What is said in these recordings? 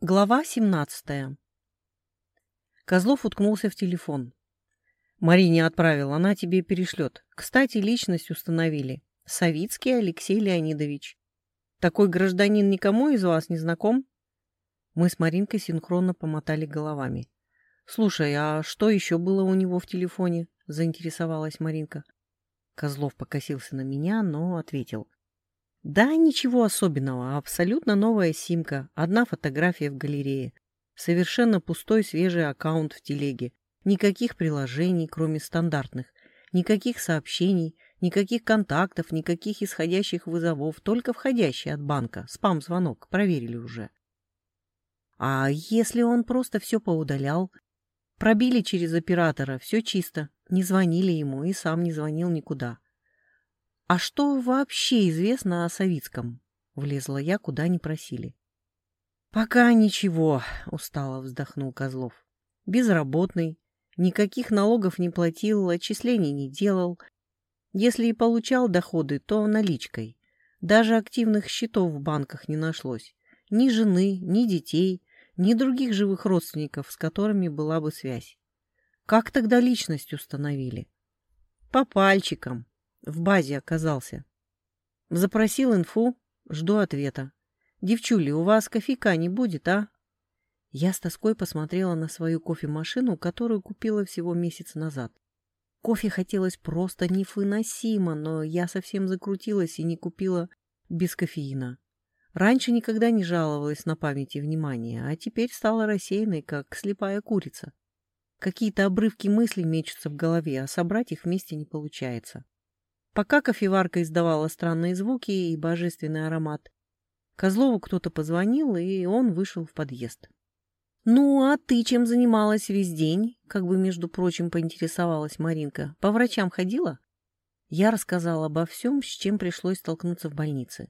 Глава 17. Козлов уткнулся в телефон. Марине отправил, она тебе перешлет. Кстати, личность установили. Савицкий Алексей Леонидович. Такой гражданин никому из вас не знаком? Мы с Маринкой синхронно помотали головами. Слушай, а что еще было у него в телефоне? Заинтересовалась Маринка. Козлов покосился на меня, но ответил. Да, ничего особенного. Абсолютно новая симка. Одна фотография в галерее. Совершенно пустой свежий аккаунт в телеге. Никаких приложений, кроме стандартных. Никаких сообщений, никаких контактов, никаких исходящих вызовов, только входящий от банка. Спам-звонок. Проверили уже. А если он просто все поудалял? Пробили через оператора, все чисто. Не звонили ему и сам не звонил никуда. «А что вообще известно о Савицком?» — влезла я, куда не просили. «Пока ничего», — устало вздохнул Козлов. «Безработный, никаких налогов не платил, отчислений не делал. Если и получал доходы, то наличкой. Даже активных счетов в банках не нашлось. Ни жены, ни детей, ни других живых родственников, с которыми была бы связь. Как тогда личность установили? По пальчикам, в базе оказался. Запросил инфу, жду ответа. Девчули, у вас кофейка не будет, а? Я с тоской посмотрела на свою кофемашину, которую купила всего месяц назад. Кофе хотелось просто невыносимо, но я совсем закрутилась и не купила без кофеина. Раньше никогда не жаловалась на память и внимание, а теперь стала рассеянной, как слепая курица. Какие-то обрывки мыслей мечутся в голове, а собрать их вместе не получается. Пока кофеварка издавала странные звуки и божественный аромат, Козлову кто-то позвонил, и он вышел в подъезд. «Ну, а ты чем занималась весь день?» — как бы, между прочим, поинтересовалась Маринка. «По врачам ходила?» Я рассказала обо всем, с чем пришлось столкнуться в больнице.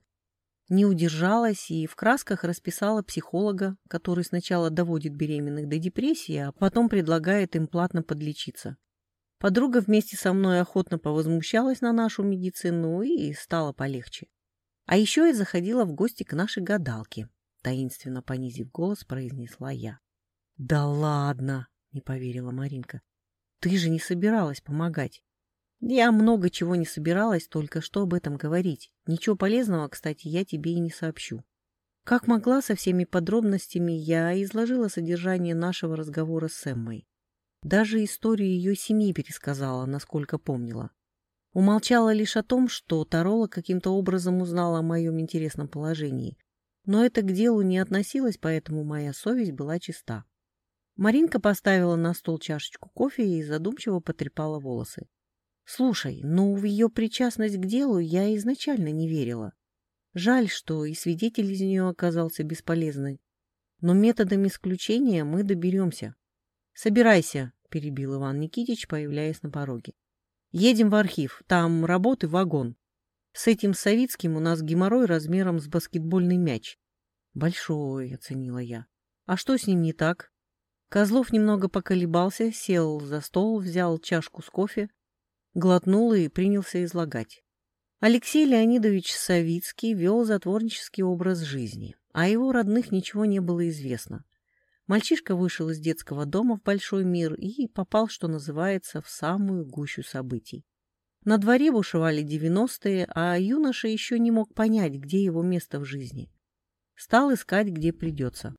Не удержалась и в красках расписала психолога, который сначала доводит беременных до депрессии, а потом предлагает им платно подлечиться. Подруга вместе со мной охотно повозмущалась на нашу медицину и стало полегче. А еще я заходила в гости к нашей гадалке, таинственно понизив голос, произнесла я. — Да ладно, — не поверила Маринка. — Ты же не собиралась помогать. Я много чего не собиралась, только что об этом говорить. Ничего полезного, кстати, я тебе и не сообщу. Как могла, со всеми подробностями я изложила содержание нашего разговора с Эммой. Даже историю ее семьи пересказала, насколько помнила. Умолчала лишь о том, что Тарола каким-то образом узнала о моем интересном положении. Но это к делу не относилось, поэтому моя совесть была чиста. Маринка поставила на стол чашечку кофе и задумчиво потрепала волосы. «Слушай, ну в ее причастность к делу я изначально не верила. Жаль, что и свидетель из нее оказался бесполезный. Но методом исключения мы доберемся. «Собирайся», — перебил Иван Никитич, появляясь на пороге. «Едем в архив, там работы вагон. С этим Савицким у нас геморрой размером с баскетбольный мяч». «Большой», — оценила я. «А что с ним не так?» Козлов немного поколебался, сел за стол, взял чашку с кофе, глотнул и принялся излагать. Алексей Леонидович Савицкий вел затворнический образ жизни, а его родных ничего не было известно. Мальчишка вышел из детского дома в большой мир и попал, что называется, в самую гущу событий. На дворе бушевали девяностые, а юноша еще не мог понять, где его место в жизни. Стал искать, где придется.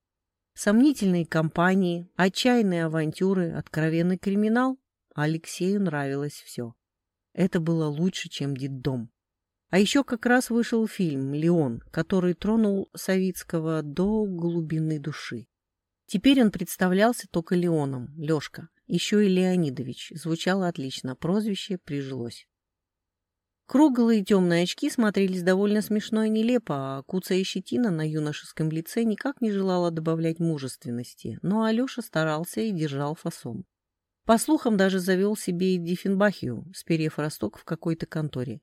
Сомнительные компании, отчаянные авантюры, откровенный криминал. Алексею нравилось все. Это было лучше, чем детдом. А еще как раз вышел фильм «Леон», который тронул Савицкого до глубины души. Теперь он представлялся только Леоном, Лешка. Еще и Леонидович. Звучало отлично, прозвище прижилось. Круглые темные очки смотрелись довольно смешно и нелепо, а куцая щетина на юношеском лице никак не желала добавлять мужественности, но Алеша старался и держал фасон. По слухам, даже завел себе и Диффенбахию, сперев росток в какой-то конторе.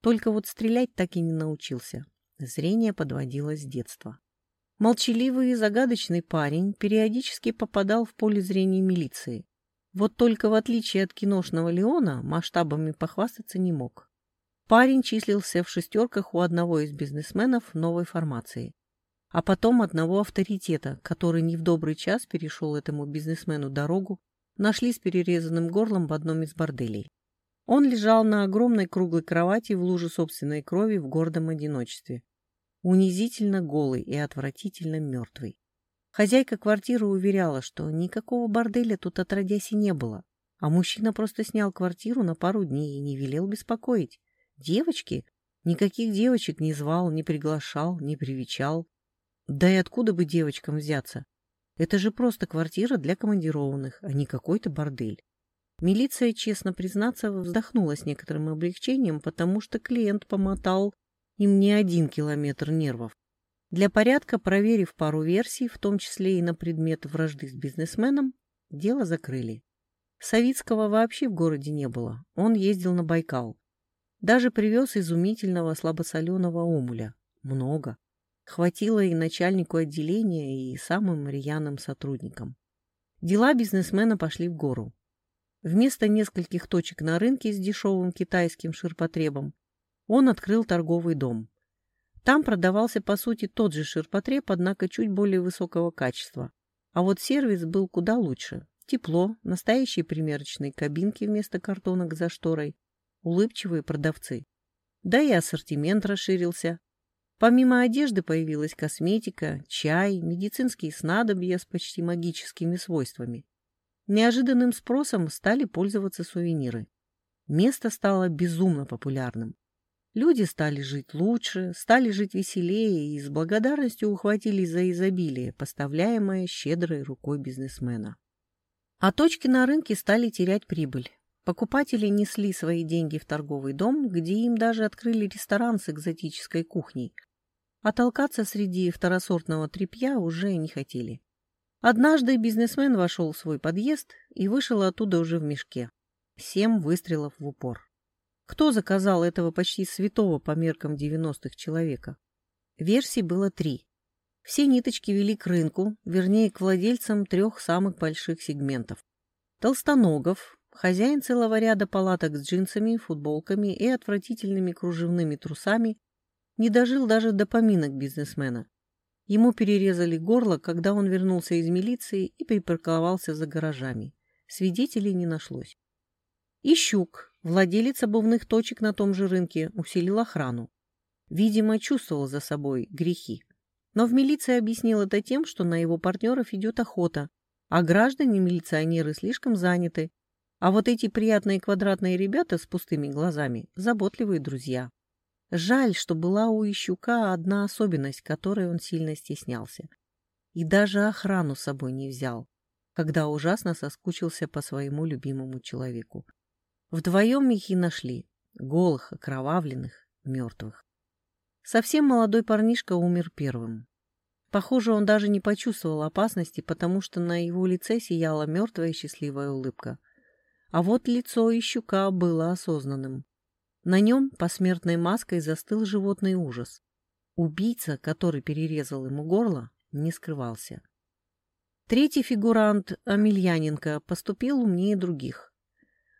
Только вот стрелять так и не научился. Зрение подводило с детства. Молчаливый и загадочный парень периодически попадал в поле зрения милиции. Вот только в отличие от киношного Леона масштабами похвастаться не мог. Парень числился в шестерках у одного из бизнесменов новой формации. а потом одного авторитета, который не в добрый час перешел этому бизнесмену дорогу, нашли с перерезанным горлом в одном из борделей. Он лежал на огромной круглой кровати в луже собственной крови в гордом одиночестве. Унизительно голый и отвратительно мертвый. Хозяйка квартиры уверяла, что никакого борделя тут отродясь и не было, а мужчина просто снял квартиру на пару дней и не велел беспокоить. Девочки? Никаких девочек не звал, не приглашал, не привечал. Да и откуда бы девочкам взяться? Это же просто квартира для командированных, а не какой-то бордель. Милиция, честно признаться, вздохнула с некоторым облегчением, потому что клиент помотал им не один километр нервов. Для порядка, проверив пару версий, в том числе и на предмет вражды с бизнесменом, дело закрыли. Савицкого вообще в городе не было, он ездил на Байкал. Даже привез изумительного слабосоленого омуля. Много. Хватило и начальнику отделения, и самым рьяным сотрудникам. Дела бизнесмена пошли в гору. Вместо нескольких точек на рынке с дешевым китайским ширпотребом он открыл торговый дом. Там продавался, по сути, тот же ширпотреб, однако чуть более высокого качества. А вот сервис был куда лучше. Тепло, настоящие примерочные кабинки вместо картонок за шторой, улыбчивые продавцы. Да и ассортимент расширился. Помимо одежды появилась косметика, чай, медицинские снадобья с почти магическими свойствами. Неожиданным спросом стали пользоваться сувениры. Место стало безумно популярным. Люди стали жить лучше, стали жить веселее и с благодарностью ухватились за изобилие, поставляемое щедрой рукой бизнесмена. А точки на рынке стали терять прибыль. Покупатели несли свои деньги в торговый дом, где им даже открыли ресторан с экзотической кухней, а толкаться среди второсортного тряпья уже не хотели. Однажды бизнесмен вошел в свой подъезд и вышел оттуда уже в мешке. Семь выстрелов в упор. Кто заказал этого почти святого по меркам 90-х человека? Версий было три. Все ниточки вели к рынку, вернее, к владельцам трех самых больших сегментов. Толстоногов, хозяин целого ряда палаток с джинсами, футболками и отвратительными кружевными трусами, не дожил даже до поминок бизнесмена. Ему перерезали горло, когда он вернулся из милиции и припарковался за гаражами. Свидетелей не нашлось. И Щук, владелец обувных точек на том же рынке, усилил охрану. Видимо, чувствовал за собой грехи. Но в милиции объяснил это тем, что на его партнеров идет охота, а граждане-милиционеры слишком заняты, а вот эти приятные квадратные ребята с пустыми глазами – заботливые друзья. Жаль, что была у Ищука одна особенность, которой он сильно стеснялся. И даже охрану с собой не взял, когда ужасно соскучился по своему любимому человеку. Вдвоем их и нашли, голых, окровавленных, мертвых. Совсем молодой парнишка умер первым. Похоже, он даже не почувствовал опасности, потому что на его лице сияла мертвая счастливая улыбка. А вот лицо Ищука было осознанным. На нем посмертной маской застыл животный ужас. Убийца, который перерезал ему горло, не скрывался. Третий фигурант, Амельяненко, поступил умнее других.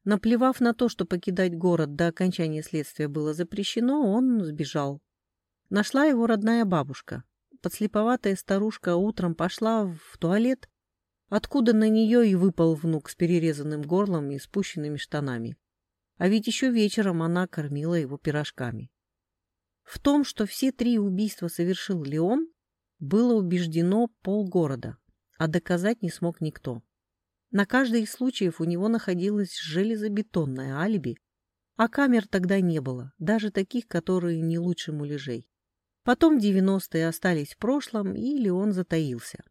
Наплевав на то, что покидать город до окончания следствия было запрещено, он сбежал. Нашла его родная бабушка. Подслеповатая старушка утром пошла в туалет, откуда на нее и выпал внук с перерезанным горлом и спущенными штанами. А ведь еще вечером она кормила его пирожками. В том, что все три убийства совершил Леон, было убеждено полгорода, а доказать не смог никто. На каждый из случаев у него находилось железобетонное алиби, а камер тогда не было, даже таких, которые не лучше муляжей. Потом 90-е остались в прошлом, или он затаился.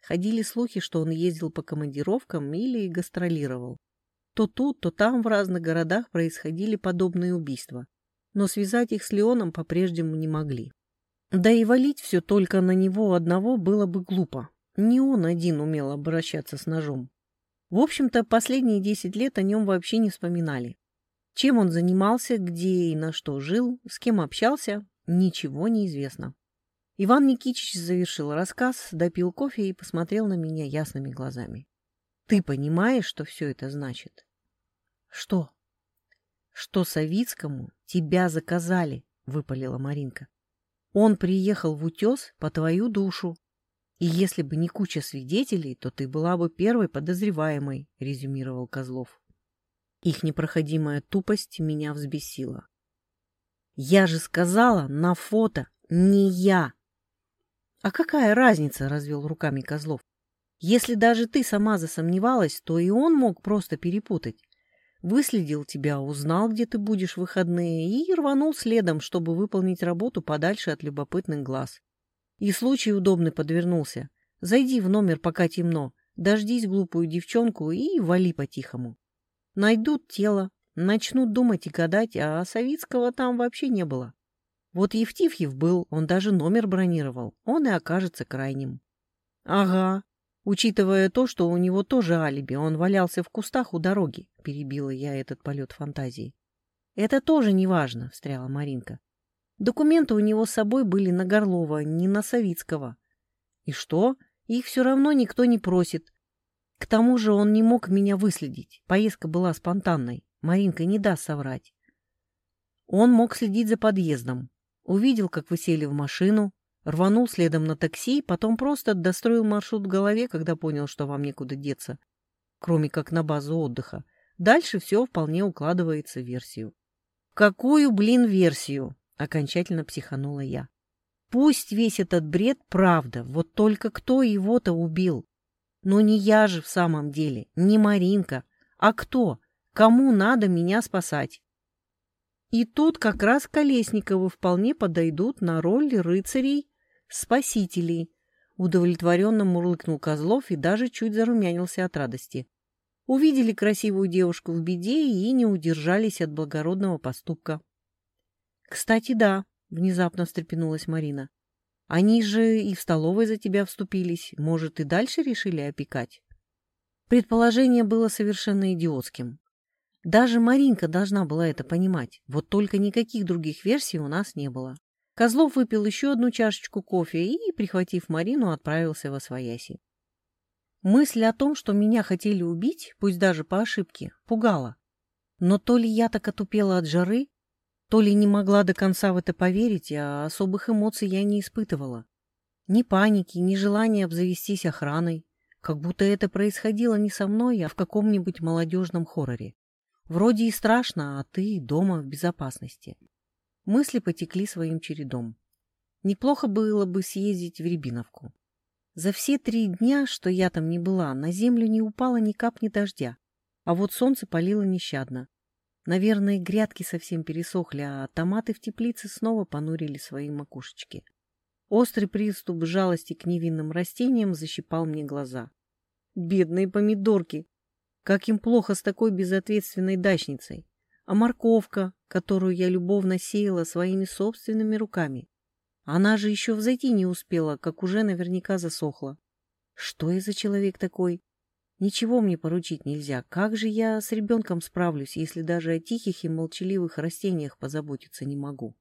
Ходили слухи, что он ездил по командировкам или гастролировал. То тут, то там в разных городах происходили подобные убийства, но связать их с Леоном по-прежнему не могли. Да и валить все только на него одного было бы глупо. Не он один умел обращаться с ножом. В общем-то, последние десять лет о нем вообще не вспоминали. Чем он занимался, где и на что жил, с кем общался, ничего не известно. Иван Никитич завершил рассказ, допил кофе и посмотрел на меня ясными глазами. Ты понимаешь, что все это значит? Что? Что Савицкому тебя заказали, выпалила Маринка. Он приехал в утес по твою душу. И если бы не куча свидетелей, то ты была бы первой подозреваемой, резюмировал Козлов. Их непроходимая тупость меня взбесила. Я же сказала, на фото не я. А какая разница, развел руками Козлов. Если даже ты сама засомневалась, то и он мог просто перепутать. Выследил тебя, узнал, где ты будешь в выходные, и рванул следом, чтобы выполнить работу подальше от любопытных глаз. И случай удобный подвернулся. Зайди в номер, пока темно, дождись глупую девчонку и вали по-тихому. Найдут тело, начнут думать и гадать, а Савицкого там вообще не было. Вот Евтифьев был, он даже номер бронировал, он и окажется крайним. — Ага, Учитывая то, что у него тоже алиби, он валялся в кустах у дороги, перебила я этот полет фантазии. Это тоже не важно, встряла Маринка. Документы у него с собой были на Горлова, не на Савицкого. И что? Их все равно никто не просит. К тому же он не мог меня выследить. Поездка была спонтанной. Маринка не даст соврать. Он мог следить за подъездом. Увидел, как вы сели в машину, Рванул следом на такси, потом просто достроил маршрут в голове, когда понял, что вам некуда деться, кроме как на базу отдыха. Дальше все вполне укладывается в версию. «Какую, блин, версию?» — окончательно психанула я. «Пусть весь этот бред правда, вот только кто его-то убил? Но не я же в самом деле, не Маринка. А кто? Кому надо меня спасать?» И тут как раз Колесниковы вполне подойдут на роль рыцарей спасителей!» Удовлетворенно мурлыкнул Козлов и даже чуть зарумянился от радости. Увидели красивую девушку в беде и не удержались от благородного поступка. «Кстати, да», — внезапно встрепенулась Марина. «Они же и в столовой за тебя вступились. Может, и дальше решили опекать?» Предположение было совершенно идиотским. Даже Маринка должна была это понимать, вот только никаких других версий у нас не было. Козлов выпил еще одну чашечку кофе и, прихватив Марину, отправился во свояси. Мысль о том, что меня хотели убить, пусть даже по ошибке, пугала. Но то ли я так отупела от жары, то ли не могла до конца в это поверить, а особых эмоций я не испытывала. Ни паники, ни желания обзавестись охраной, как будто это происходило не со мной, а в каком-нибудь молодежном хорроре. Вроде и страшно, а ты дома в безопасности. Мысли потекли своим чередом. Неплохо было бы съездить в Рябиновку. За все три дня, что я там не была, на землю не упало ни капни дождя, а вот солнце палило нещадно. Наверное, грядки совсем пересохли, а томаты в теплице снова понурили свои макушечки. Острый приступ жалости к невинным растениям защипал мне глаза. Бедные помидорки! Как им плохо с такой безответственной дачницей! А морковка, которую я любовно сеяла своими собственными руками. Она же еще взойти не успела, как уже наверняка засохла. Что я за человек такой? Ничего мне поручить нельзя. Как же я с ребенком справлюсь, если даже о тихих и молчаливых растениях позаботиться не могу?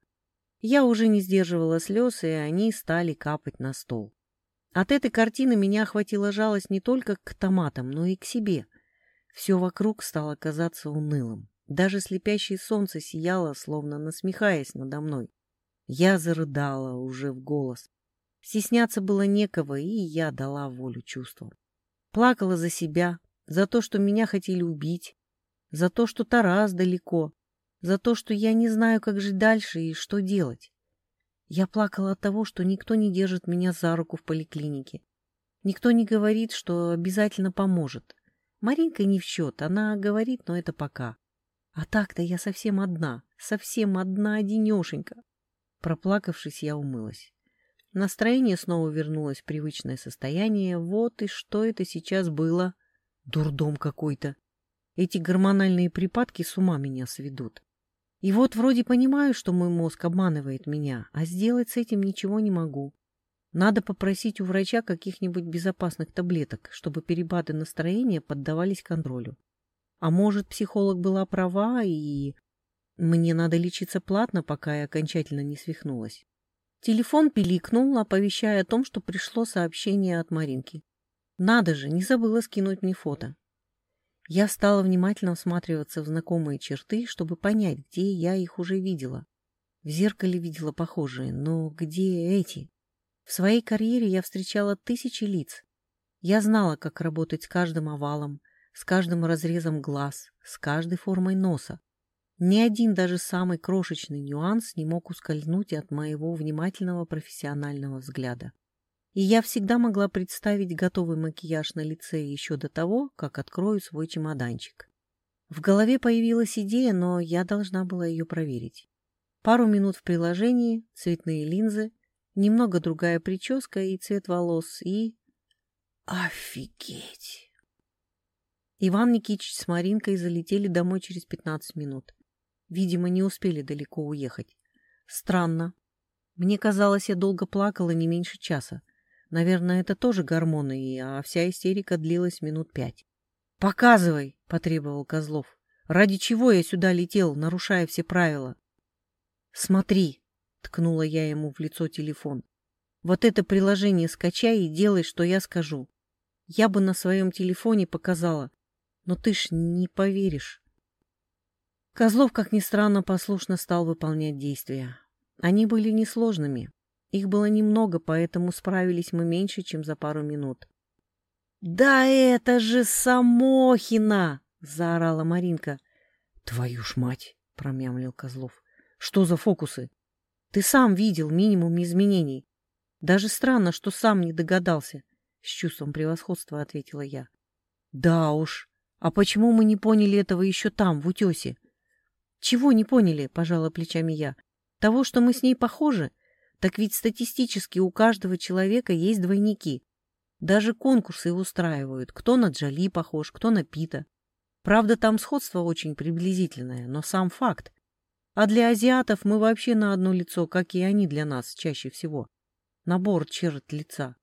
Я уже не сдерживала слез, и они стали капать на стол. От этой картины меня охватила жалость не только к томатам, но и к себе. Все вокруг стало казаться унылым. Даже слепящее солнце сияло, словно насмехаясь надо мной. Я зарыдала уже в голос. Стесняться было некого, и я дала волю чувствам. Плакала за себя, за то, что меня хотели убить, за то, что Тарас далеко, за то, что я не знаю, как жить дальше и что делать. Я плакала от того, что никто не держит меня за руку в поликлинике. Никто не говорит, что обязательно поможет. Маринка не в счет, она говорит, но это пока. А так-то я совсем одна, совсем одна одинешенька. Проплакавшись, я умылась. Настроение снова вернулось в привычное состояние. Вот и что это сейчас было. Дурдом какой-то. Эти гормональные припадки с ума меня сведут. И вот вроде понимаю, что мой мозг обманывает меня, а сделать с этим ничего не могу. Надо попросить у врача каких-нибудь безопасных таблеток, чтобы перепады настроения поддавались контролю. А может, психолог была права, и мне надо лечиться платно, пока я окончательно не свихнулась. Телефон пиликнул, оповещая о том, что пришло сообщение от Маринки. Надо же, не забыла скинуть мне фото. Я стала внимательно всматриваться в знакомые черты, чтобы понять, где я их уже видела. В зеркале видела похожие, но где эти? В своей карьере я встречала тысячи лиц. Я знала, как работать с каждым овалом, с каждым разрезом глаз, с каждой формой носа. Ни один даже самый крошечный нюанс не мог ускользнуть от моего внимательного профессионального взгляда. И я всегда могла представить готовый макияж на лице еще до того, как открою свой чемоданчик. В голове появилась идея, но я должна была ее проверить. Пару минут в приложении, цветные линзы, немного другая прическа и цвет волос, и... Офигеть! Иван Никитич с Маринкой залетели домой через 15 минут. Видимо, не успели далеко уехать. Странно. Мне казалось, я долго плакала не меньше часа. Наверное, это тоже гормоны, а вся истерика длилась минут пять. «Показывай!» — потребовал Козлов. «Ради чего я сюда летел, нарушая все правила?» «Смотри!» — ткнула я ему в лицо телефон. «Вот это приложение скачай и делай, что я скажу. Я бы на своем телефоне показала, но ты ж не поверишь». Козлов, как ни странно, послушно стал выполнять действия. Они были несложными. Их было немного, поэтому справились мы меньше, чем за пару минут. «Да это же Самохина!» — заорала Маринка. «Твою ж мать!» — промямлил Козлов. «Что за фокусы? Ты сам видел минимум изменений. Даже странно, что сам не догадался», — с чувством превосходства ответила я. «Да уж. А почему мы не поняли этого еще там, в утесе?» «Чего не поняли?» — пожала плечами я. «Того, что мы с ней похожи? Так ведь статистически у каждого человека есть двойники. Даже конкурсы устраивают, кто на Джоли похож, кто на Пита. Правда, там сходство очень приблизительное, но сам факт. А для азиатов мы вообще на одно лицо, как и они для нас чаще всего. Набор черт лица.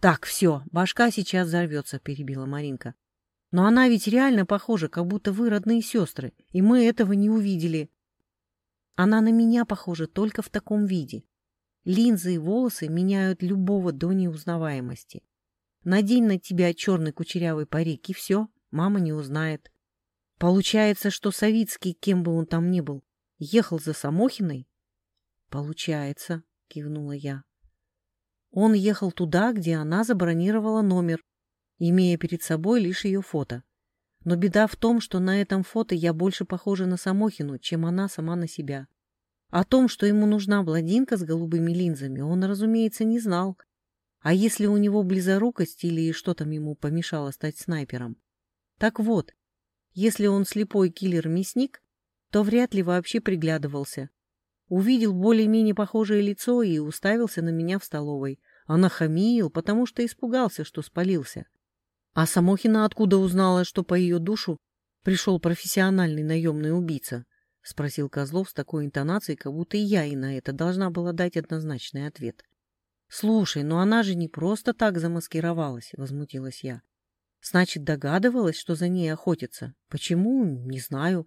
Так, все, башка сейчас взорвется, перебила Маринка. Но она ведь реально похожа, как будто вы родные сестры, и мы этого не увидели. Она на меня похожа только в таком виде. Линзы и волосы меняют любого до неузнаваемости. Надень на тебя черный кучерявый парик, и все, мама не узнает. Получается, что Савицкий, кем бы он там ни был, ехал за Самохиной? Получается, кивнула я. Он ехал туда, где она забронировала номер, имея перед собой лишь ее фото. Но беда в том, что на этом фото я больше похожа на Самохину, чем она сама на себя. О том, что ему нужна бладинка с голубыми линзами, он, разумеется, не знал. А если у него близорукость или что там ему помешало стать снайпером? Так вот, если он слепой киллер-мясник, то вряд ли вообще приглядывался. Увидел более-менее похожее лицо и уставился на меня в столовой. А нахамил, потому что испугался, что спалился. А Самохина откуда узнала, что по ее душу пришел профессиональный наемный убийца? — спросил Козлов с такой интонацией, как будто и я и на это должна была дать однозначный ответ. — Слушай, но она же не просто так замаскировалась, — возмутилась я. — Значит, догадывалась, что за ней охотятся. Почему? Не знаю.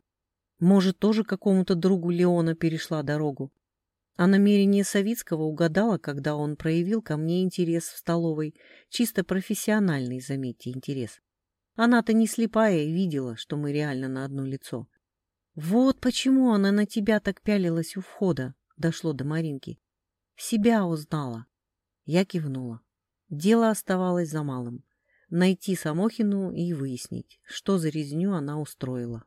Может, тоже какому-то другу Леона перешла дорогу. А намерение Савицкого угадала, когда он проявил ко мне интерес в столовой. Чисто профессиональный, заметьте, интерес. Она-то не слепая и видела, что мы реально на одно лицо. Вот почему она на тебя так пялилась у входа, дошло до Маринки. Себя узнала. Я кивнула. Дело оставалось за малым. Найти Самохину и выяснить, что за резню она устроила.